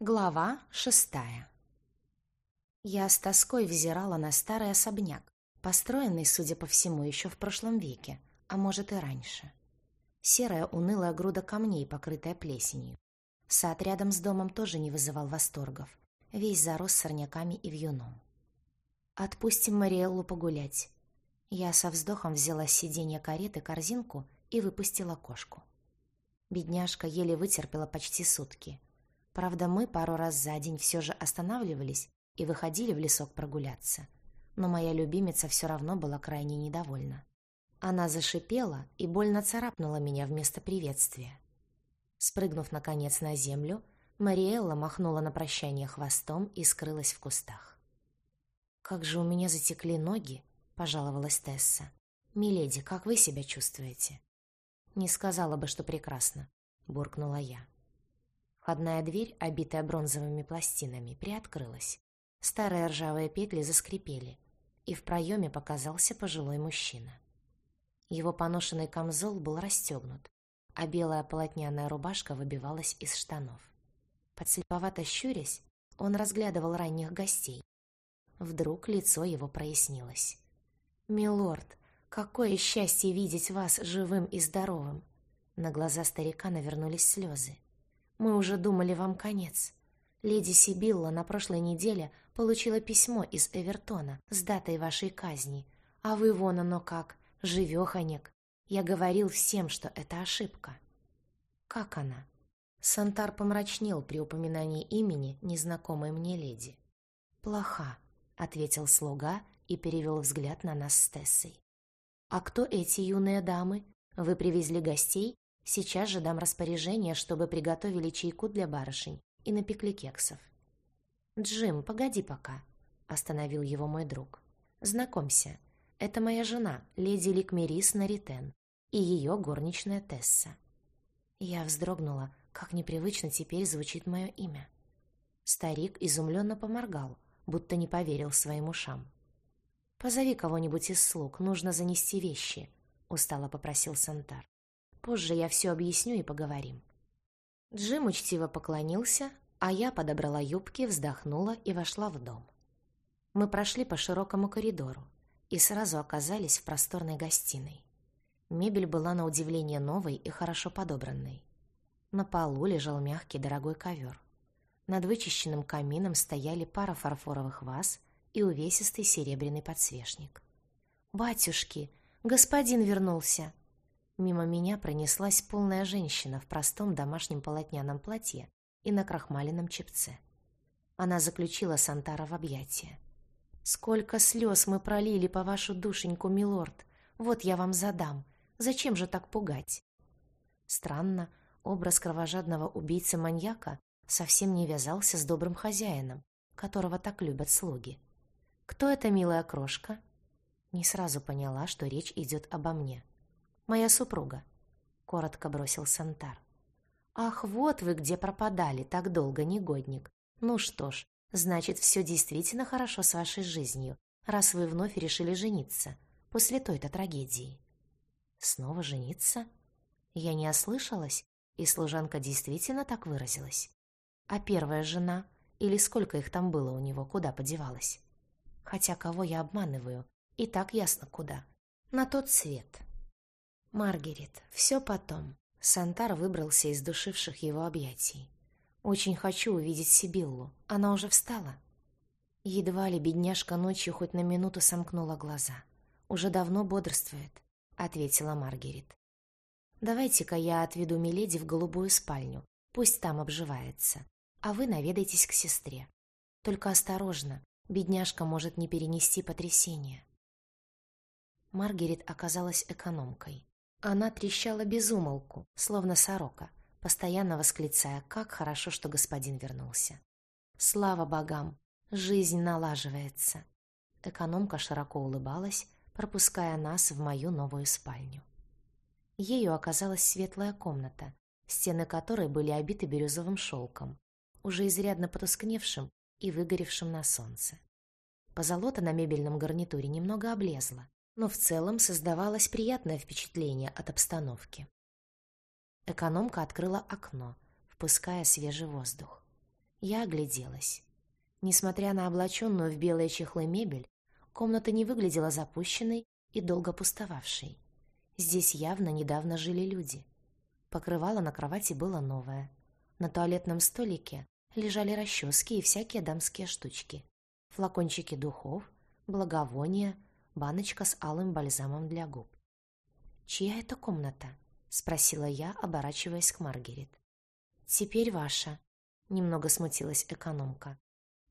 Глава шестая Я с тоской взирала на старый особняк, построенный, судя по всему, еще в прошлом веке, а может и раньше. Серая унылая груда камней, покрытая плесенью. Сад рядом с домом тоже не вызывал восторгов, весь зарос сорняками и вьюном. «Отпустим Мариэллу погулять». Я со вздохом взяла с сиденья кареты корзинку и выпустила кошку. Бедняжка еле вытерпела почти сутки — Правда, мы пару раз за день все же останавливались и выходили в лесок прогуляться. Но моя любимица все равно была крайне недовольна. Она зашипела и больно царапнула меня вместо приветствия. Спрыгнув, наконец, на землю, Мариэлла махнула на прощание хвостом и скрылась в кустах. «Как же у меня затекли ноги!» — пожаловалась Тесса. «Миледи, как вы себя чувствуете?» «Не сказала бы, что прекрасно», — буркнула я. Входная дверь, обитая бронзовыми пластинами, приоткрылась. Старые ржавые петли заскрипели, и в проеме показался пожилой мужчина. Его поношенный камзол был расстегнут, а белая полотняная рубашка выбивалась из штанов. Подслеповато щурясь, он разглядывал ранних гостей. Вдруг лицо его прояснилось. «Милорд, какое счастье видеть вас живым и здоровым!» На глаза старика навернулись слезы. Мы уже думали вам конец. Леди Сибилла на прошлой неделе получила письмо из Эвертона с датой вашей казни. А вы вон оно как, живеханек. Я говорил всем, что это ошибка. Как она? Сантар помрачнел при упоминании имени незнакомой мне леди. «Плоха», — ответил слуга и перевел взгляд на нас с Тессой. «А кто эти юные дамы? Вы привезли гостей Сейчас же дам распоряжение, чтобы приготовили чайку для барышень и напекли кексов. «Джим, погоди пока», — остановил его мой друг. «Знакомься, это моя жена, леди Ликмерис Наритен, и ее горничная Тесса». Я вздрогнула, как непривычно теперь звучит мое имя. Старик изумленно поморгал, будто не поверил своим ушам. «Позови кого-нибудь из слуг, нужно занести вещи», — устало попросил Сантар. Позже я все объясню и поговорим». Джим учтиво поклонился, а я подобрала юбки, вздохнула и вошла в дом. Мы прошли по широкому коридору и сразу оказались в просторной гостиной. Мебель была на удивление новой и хорошо подобранной. На полу лежал мягкий дорогой ковер. Над вычищенным камином стояли пара фарфоровых ваз и увесистый серебряный подсвечник. «Батюшки, господин вернулся!» Мимо меня пронеслась полная женщина в простом домашнем полотняном платье и на крахмаленном чепце. Она заключила Сантара в объятия. «Сколько слез мы пролили по вашу душеньку, милорд! Вот я вам задам. Зачем же так пугать?» Странно, образ кровожадного убийцы-маньяка совсем не вязался с добрым хозяином, которого так любят слуги. «Кто эта милая крошка?» Не сразу поняла, что речь идет обо мне. Моя супруга», — коротко бросил Сантар. «Ах, вот вы где пропадали так долго, негодник. Ну что ж, значит, все действительно хорошо с вашей жизнью, раз вы вновь решили жениться, после той-то трагедии». «Снова жениться?» Я не ослышалась, и служанка действительно так выразилась. А первая жена, или сколько их там было у него, куда подевалась? Хотя кого я обманываю, и так ясно куда. На тот свет. «Маргарет, все потом». Сантар выбрался из душивших его объятий. «Очень хочу увидеть Сибиллу. Она уже встала?» Едва ли бедняжка ночью хоть на минуту сомкнула глаза. «Уже давно бодрствует», — ответила Маргарет. «Давайте-ка я отведу Миледи в голубую спальню. Пусть там обживается. А вы наведайтесь к сестре. Только осторожно, бедняжка может не перенести потрясение». Маргарет оказалась экономкой. Она трещала без умолку, словно сорока, постоянно восклицая, как хорошо, что господин вернулся. Слава богам, жизнь налаживается. Экономка широко улыбалась, пропуская нас в мою новую спальню. Ею оказалась светлая комната, стены которой были обиты бирюзовым шелком, уже изрядно потускневшим и выгоревшим на солнце. Позолота на мебельном гарнитуре немного облезла, но в целом создавалось приятное впечатление от обстановки. Экономка открыла окно, впуская свежий воздух. Я огляделась. Несмотря на облаченную в белые чехлы мебель, комната не выглядела запущенной и долго пустовавшей. Здесь явно недавно жили люди. Покрывало на кровати было новое. На туалетном столике лежали расчески и всякие дамские штучки. Флакончики духов, благовония, баночка с алым бальзамом для губ. «Чья это комната?» — спросила я, оборачиваясь к Маргарет. «Теперь ваша», — немного смутилась экономка.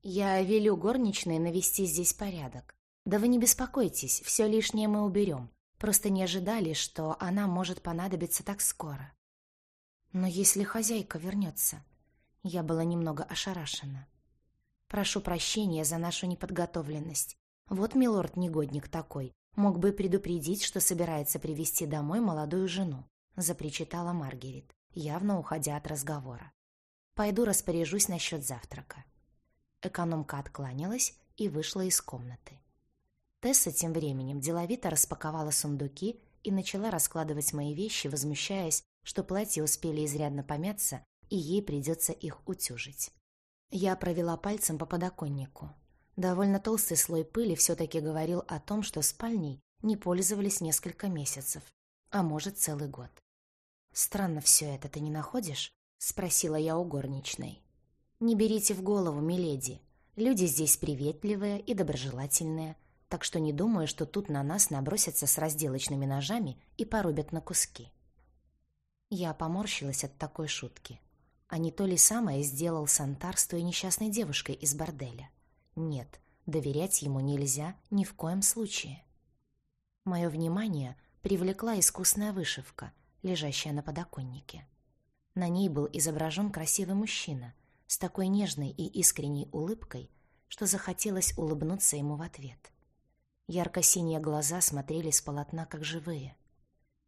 «Я велю горничной навести здесь порядок. Да вы не беспокойтесь, все лишнее мы уберем. Просто не ожидали, что она может понадобиться так скоро». «Но если хозяйка вернется?» Я была немного ошарашена. «Прошу прощения за нашу неподготовленность. Вот милорд-негодник такой. Мог бы предупредить, что собирается привести домой молодую жену», — запричитала Маргарет, явно уходя от разговора. «Пойду распоряжусь насчет завтрака». Экономка откланялась и вышла из комнаты. Тесса тем временем деловито распаковала сундуки и начала раскладывать мои вещи, возмущаясь, что платья успели изрядно помяться, и ей придется их утюжить. Я провела пальцем по подоконнику. Довольно толстый слой пыли все-таки говорил о том, что спальней не пользовались несколько месяцев, а может целый год. «Странно все это, ты не находишь?» — спросила я у горничной. «Не берите в голову, миледи. Люди здесь приветливые и доброжелательные, так что не думаю, что тут на нас набросятся с разделочными ножами и порубят на куски». Я поморщилась от такой шутки. А не то ли самое сделал Сантар с той несчастной девушкой из борделя? Нет, доверять ему нельзя ни в коем случае. Мое внимание привлекла искусная вышивка, лежащая на подоконнике. На ней был изображен красивый мужчина с такой нежной и искренней улыбкой, что захотелось улыбнуться ему в ответ. Ярко-синие глаза смотрели с полотна как живые.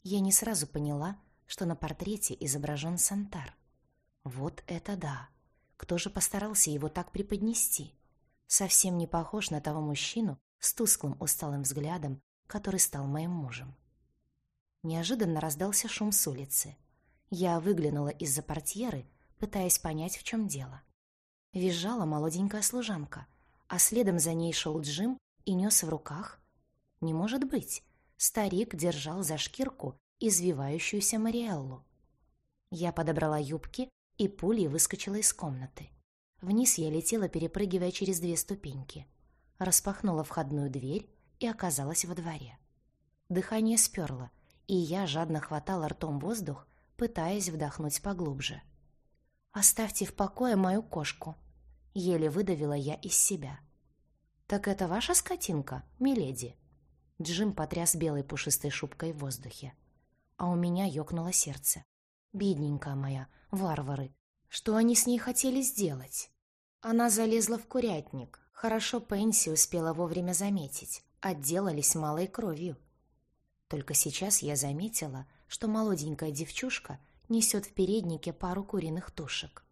Я не сразу поняла, что на портрете изображен Сантар. Вот это да! Кто же постарался его так преподнести? Совсем не похож на того мужчину с тусклым усталым взглядом, который стал моим мужем. Неожиданно раздался шум с улицы. Я выглянула из-за портьеры, пытаясь понять, в чем дело. Визжала молоденькая служанка, а следом за ней шел Джим и нес в руках... Не может быть! Старик держал за шкирку извивающуюся Мариэллу. Я подобрала юбки и пулей выскочила из комнаты. Вниз я летела, перепрыгивая через две ступеньки. Распахнула входную дверь и оказалась во дворе. Дыхание сперло, и я жадно хватала ртом воздух, пытаясь вдохнуть поглубже. «Оставьте в покое мою кошку», — еле выдавила я из себя. «Так это ваша скотинка, миледи?» Джим потряс белой пушистой шубкой в воздухе. А у меня ёкнуло сердце. «Бедненькая моя, варвары, что они с ней хотели сделать? Она залезла в курятник. Хорошо Пенси успела вовремя заметить. Отделались малой кровью. Только сейчас я заметила, что молоденькая девчушка несет в переднике пару куриных тушек.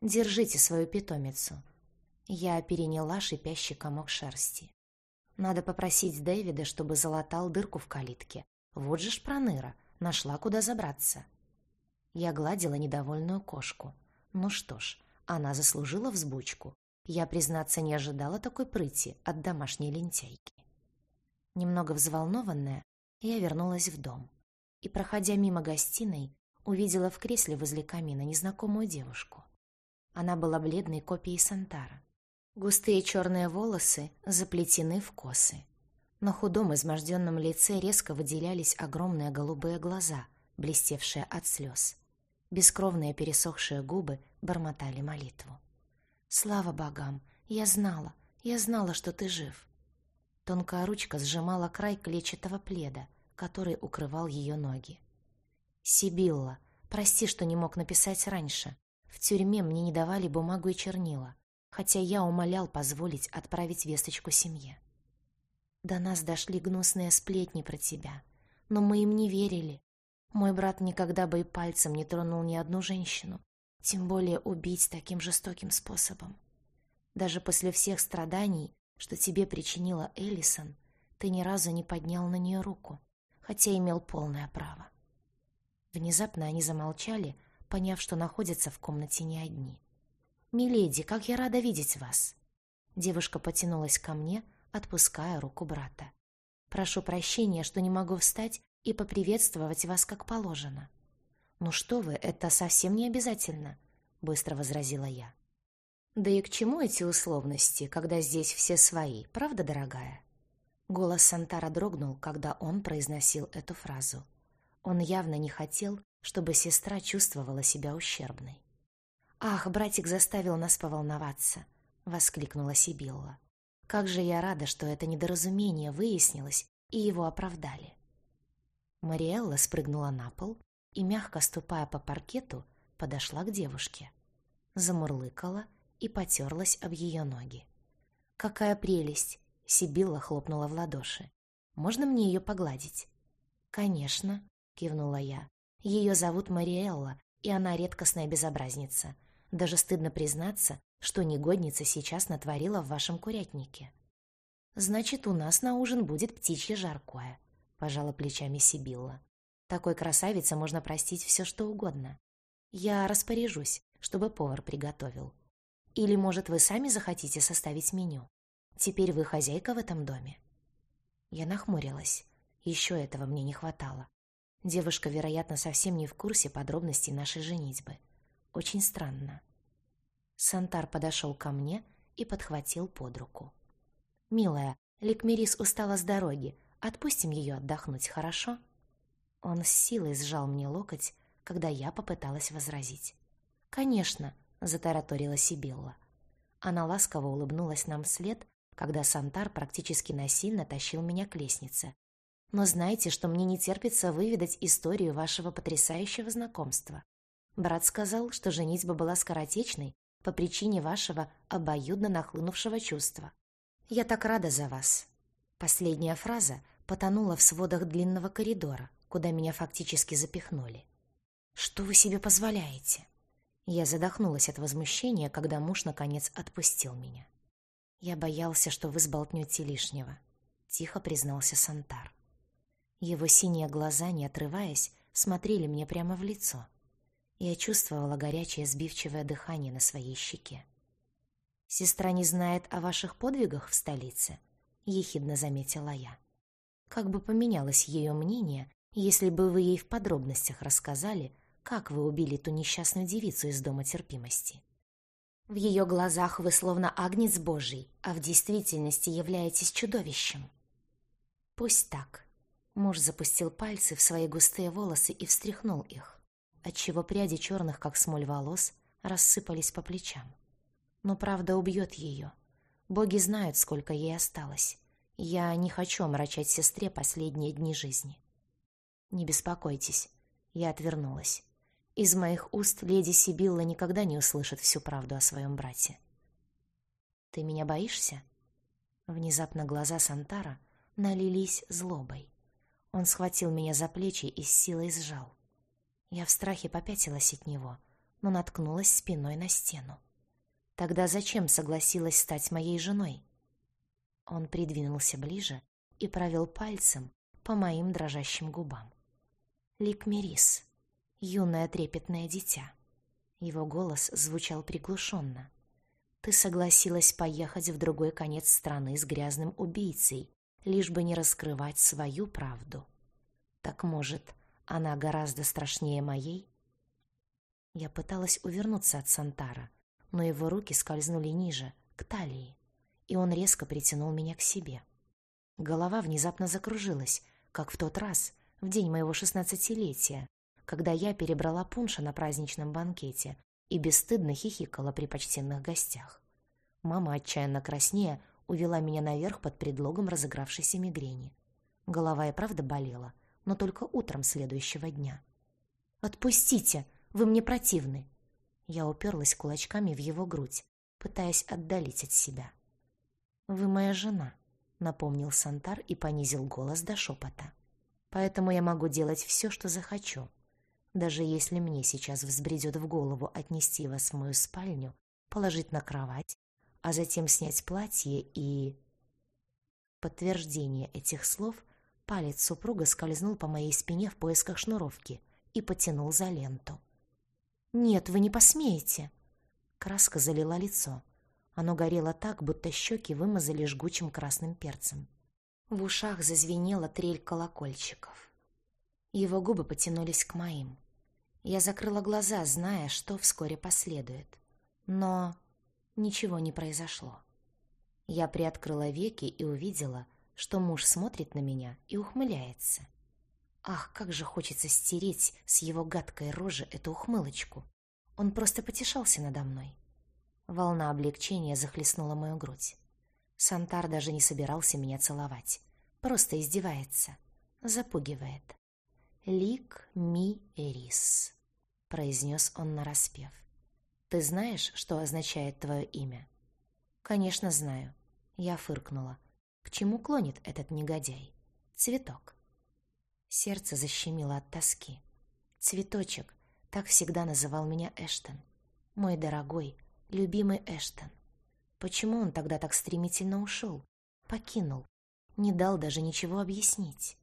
«Держите свою питомицу». Я переняла шипящий комок шерсти. Надо попросить Дэвида, чтобы залатал дырку в калитке. Вот же ж нашла куда забраться. Я гладила недовольную кошку. Ну что ж, она заслужила взбучку. Я, признаться, не ожидала такой прыти от домашней лентяйки. Немного взволнованная, я вернулась в дом. И, проходя мимо гостиной, увидела в кресле возле камина незнакомую девушку. Она была бледной копией Сантара. Густые черные волосы заплетены в косы. На худом изможденном лице резко выделялись огромные голубые глаза, блестевшие от слез. Бескровные пересохшие губы бормотали молитву. «Слава богам! Я знала, я знала, что ты жив!» Тонкая ручка сжимала край клетчатого пледа, который укрывал ее ноги. «Сибилла, прости, что не мог написать раньше. В тюрьме мне не давали бумагу и чернила, хотя я умолял позволить отправить весточку семье. До нас дошли гнусные сплетни про тебя, но мы им не верили, мой брат никогда бы и пальцем не тронул ни одну женщину, тем более убить таким жестоким способом. Даже после всех страданий, что тебе причинила Эллисон, ты ни разу не поднял на нее руку, хотя имел полное право. Внезапно они замолчали, поняв, что находятся в комнате не одни. «Миледи, как я рада видеть вас!» Девушка потянулась ко мне, отпуская руку брата. «Прошу прощения, что не могу встать и поприветствовать вас как положено». «Ну что вы, это совсем не обязательно», — быстро возразила я. «Да и к чему эти условности, когда здесь все свои, правда, дорогая?» Голос Сантара дрогнул, когда он произносил эту фразу. Он явно не хотел, чтобы сестра чувствовала себя ущербной. «Ах, братик заставил нас поволноваться!» — воскликнула Сибилла. «Как же я рада, что это недоразумение выяснилось и его оправдали!» Мариэлла спрыгнула на пол и, мягко ступая по паркету, подошла к девушке. Замурлыкала и потерлась об ее ноги. «Какая прелесть!» — Сибилла хлопнула в ладоши. «Можно мне ее погладить?» «Конечно», — кивнула я. «Ее зовут Мариэлла, и она редкостная безобразница. Даже стыдно признаться, что негодница сейчас натворила в вашем курятнике. Значит, у нас на ужин будет птичье жаркое, пожала плечами Сибилла. Такой красавице можно простить все, что угодно. Я распоряжусь, чтобы повар приготовил. Или, может, вы сами захотите составить меню? Теперь вы хозяйка в этом доме. Я нахмурилась. Еще этого мне не хватало. Девушка, вероятно, совсем не в курсе подробностей нашей женитьбы. Очень странно. Сантар подошел ко мне и подхватил под руку. «Милая, Ликмерис устала с дороги. Отпустим ее отдохнуть, хорошо?» Он с силой сжал мне локоть, когда я попыталась возразить. «Конечно», — затараторила Сибилла. Она ласково улыбнулась нам вслед, когда Сантар практически насильно тащил меня к лестнице. «Но знаете, что мне не терпится выведать историю вашего потрясающего знакомства. Брат сказал, что женитьба была скоротечной по причине вашего обоюдно нахлынувшего чувства. Я так рада за вас. Последняя фраза потонула в сводах длинного коридора, куда меня фактически запихнули. Что вы себе позволяете? Я задохнулась от возмущения, когда муж наконец отпустил меня. Я боялся, что вы сболтнете лишнего, тихо признался Сантар. Его синие глаза, не отрываясь, смотрели мне прямо в лицо. Я чувствовала горячее сбивчивое дыхание на своей щеке. «Сестра не знает о ваших подвигах в столице», — ехидно заметила я. «Как бы поменялось ее мнение, если бы вы ей в подробностях рассказали, как вы убили ту несчастную девицу из Дома терпимости?» В ее глазах вы словно агнец божий, а в действительности являетесь чудовищем. Пусть так. Муж запустил пальцы в свои густые волосы и встряхнул их отчего пряди черных, как смоль волос, рассыпались по плечам. Но правда убьет ее. Боги знают, сколько ей осталось. Я не хочу омрачать сестре последние дни жизни. Не беспокойтесь, я отвернулась. Из моих уст леди Сибилла никогда не услышит всю правду о своем брате. Ты меня боишься? Внезапно глаза Сантара налились злобой. Он схватил меня за плечи и с силой сжал. Я в страхе попятилась от него, но наткнулась спиной на стену. Тогда зачем согласилась стать моей женой? Он придвинулся ближе и провел пальцем по моим дрожащим губам. Ликмерис, юное трепетное дитя. Его голос звучал приглушенно. Ты согласилась поехать в другой конец страны с грязным убийцей, лишь бы не раскрывать свою правду. Так может, она гораздо страшнее моей. Я пыталась увернуться от Сантара, но его руки скользнули ниже, к талии, и он резко притянул меня к себе. Голова внезапно закружилась, как в тот раз, в день моего шестнадцатилетия, когда я перебрала пунша на праздничном банкете и бесстыдно хихикала при почтенных гостях. Мама, отчаянно краснея, увела меня наверх под предлогом разыгравшейся мигрени. Голова и правда болела — но только утром следующего дня. «Отпустите! Вы мне противны!» Я уперлась кулачками в его грудь, пытаясь отдалить от себя. «Вы моя жена», — напомнил Сантар и понизил голос до шепота. «Поэтому я могу делать все, что захочу. Даже если мне сейчас взбредет в голову отнести вас в мою спальню, положить на кровать, а затем снять платье и...» Подтверждение этих слов — Палец супруга скользнул по моей спине в поисках шнуровки и потянул за ленту. «Нет, вы не посмеете!» Краска залила лицо. Оно горело так, будто щеки вымазали жгучим красным перцем. В ушах зазвенела трель колокольчиков. Его губы потянулись к моим. Я закрыла глаза, зная, что вскоре последует. Но ничего не произошло. Я приоткрыла веки и увидела, что муж смотрит на меня и ухмыляется. Ах, как же хочется стереть с его гадкой рожи эту ухмылочку. Он просто потешался надо мной. Волна облегчения захлестнула мою грудь. Сантар даже не собирался меня целовать. Просто издевается. Запугивает. «Лик ми эрис», — произнес он нараспев. «Ты знаешь, что означает твое имя?» «Конечно, знаю». Я фыркнула. К чему клонит этот негодяй? Цветок. Сердце защемило от тоски. Цветочек, так всегда называл меня Эштон. Мой дорогой, любимый Эштон. Почему он тогда так стремительно ушел? Покинул. Не дал даже ничего объяснить.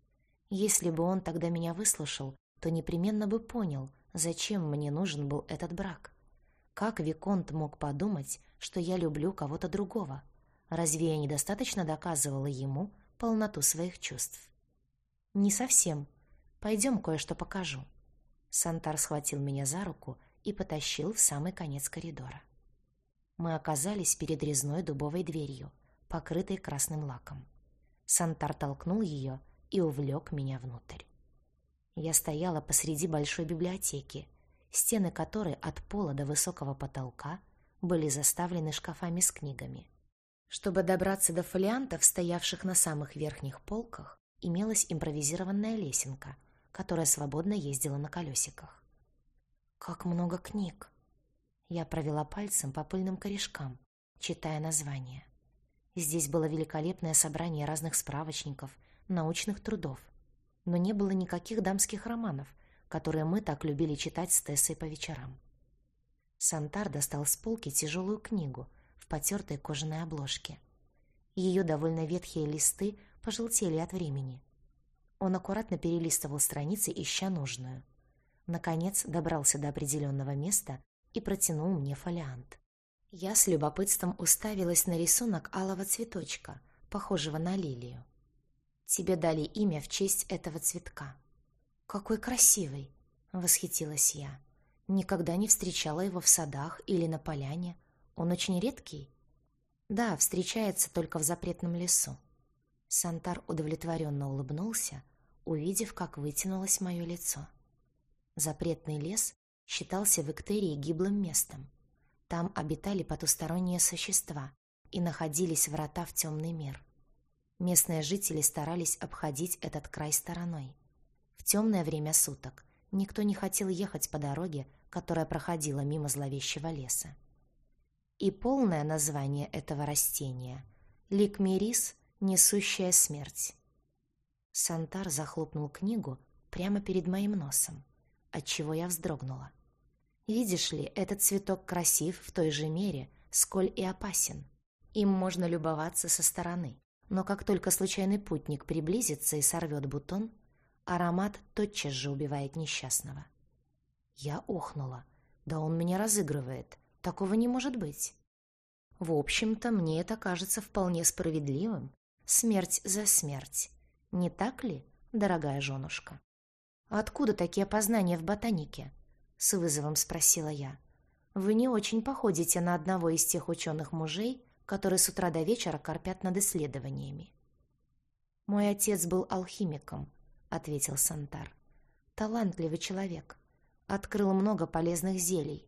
Если бы он тогда меня выслушал, то непременно бы понял, зачем мне нужен был этот брак. Как Виконт мог подумать, что я люблю кого-то другого? Разве я недостаточно доказывала ему полноту своих чувств? Не совсем. Пойдем кое-что покажу. Сантар схватил меня за руку и потащил в самый конец коридора. Мы оказались перед резной дубовой дверью, покрытой красным лаком. Сантар толкнул ее и увлек меня внутрь. Я стояла посреди большой библиотеки, стены которой от пола до высокого потолка были заставлены шкафами с книгами. Чтобы добраться до фолиантов, стоявших на самых верхних полках, имелась импровизированная лесенка, которая свободно ездила на колесиках. «Как много книг!» Я провела пальцем по пыльным корешкам, читая названия. Здесь было великолепное собрание разных справочников, научных трудов, но не было никаких дамских романов, которые мы так любили читать с Тессой по вечерам. Сантар достал с полки тяжелую книгу — в потертой кожаной обложке. Ее довольно ветхие листы пожелтели от времени. Он аккуратно перелистывал страницы, ища нужную. Наконец добрался до определенного места и протянул мне фолиант. Я с любопытством уставилась на рисунок алого цветочка, похожего на лилию. Тебе дали имя в честь этого цветка. Какой красивый, восхитилась я. Никогда не встречала его в садах или на поляне. Он очень редкий? Да, встречается только в запретном лесу. Сантар удовлетворенно улыбнулся, увидев, как вытянулось мое лицо. Запретный лес считался в Эктерии гиблым местом. Там обитали потусторонние существа и находились врата в темный мир. Местные жители старались обходить этот край стороной. В темное время суток никто не хотел ехать по дороге, которая проходила мимо зловещего леса и полное название этого растения — ликмерис, несущая смерть. Сантар захлопнул книгу прямо перед моим носом, отчего я вздрогнула. Видишь ли, этот цветок красив в той же мере, сколь и опасен. Им можно любоваться со стороны, но как только случайный путник приблизится и сорвет бутон, аромат тотчас же убивает несчастного. Я охнула. Да он меня разыгрывает. Такого не может быть. В общем-то, мне это кажется вполне справедливым. Смерть за смерть. Не так ли, дорогая женушка? «Откуда такие познания в ботанике?» — с вызовом спросила я. «Вы не очень походите на одного из тех ученых мужей, которые с утра до вечера корпят над исследованиями». «Мой отец был алхимиком», — ответил Сантар. «Талантливый человек. Открыл много полезных зелий.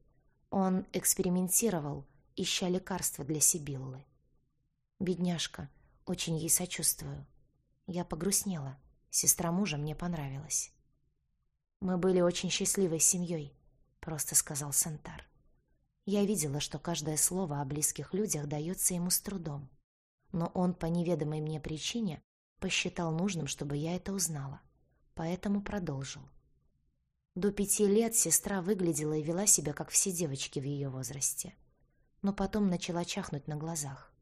Он экспериментировал, ища лекарства для Сибиллы. Бедняжка, очень ей сочувствую. Я погрустнела. Сестра мужа мне понравилась. «Мы были очень счастливой семьей», — просто сказал Сантар. Я видела, что каждое слово о близких людях дается ему с трудом. Но он по неведомой мне причине посчитал нужным, чтобы я это узнала. Поэтому продолжил. До пяти лет сестра выглядела и вела себя, как все девочки в ее возрасте. Но потом начала чахнуть на глазах.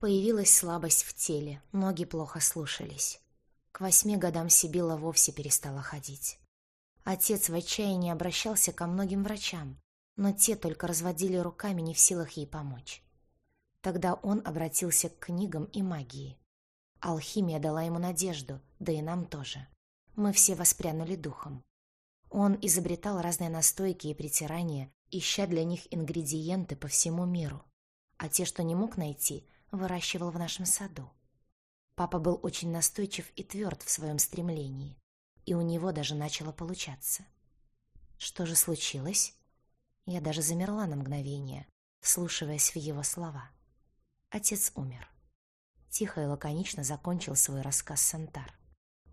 Появилась слабость в теле, ноги плохо слушались. К восьми годам Сибила вовсе перестала ходить. Отец в отчаянии обращался ко многим врачам, но те только разводили руками, не в силах ей помочь. Тогда он обратился к книгам и магии. Алхимия дала ему надежду, да и нам тоже. Мы все воспрянули духом. Он изобретал разные настойки и притирания, ища для них ингредиенты по всему миру. А те, что не мог найти, выращивал в нашем саду. Папа был очень настойчив и тверд в своем стремлении, и у него даже начало получаться. Что же случилось? Я даже замерла на мгновение, вслушиваясь в его слова. Отец умер. Тихо и лаконично закончил свой рассказ Сантар.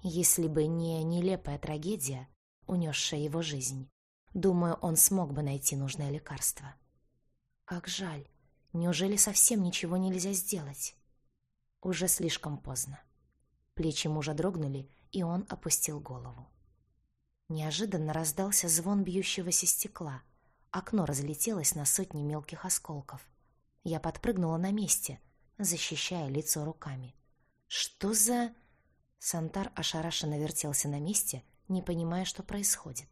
Если бы не нелепая трагедия, унесшая его жизнь, думаю, он смог бы найти нужное лекарство. Как жаль. Неужели совсем ничего нельзя сделать? Уже слишком поздно. Плечи мужа дрогнули, и он опустил голову. Неожиданно раздался звон бьющегося стекла. Окно разлетелось на сотни мелких осколков. Я подпрыгнула на месте, защищая лицо руками. «Что за...» Сантар ошарашенно вертелся на месте, не понимая, что происходит.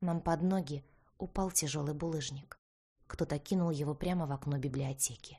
Нам под ноги упал тяжелый булыжник. Кто-то кинул его прямо в окно библиотеки.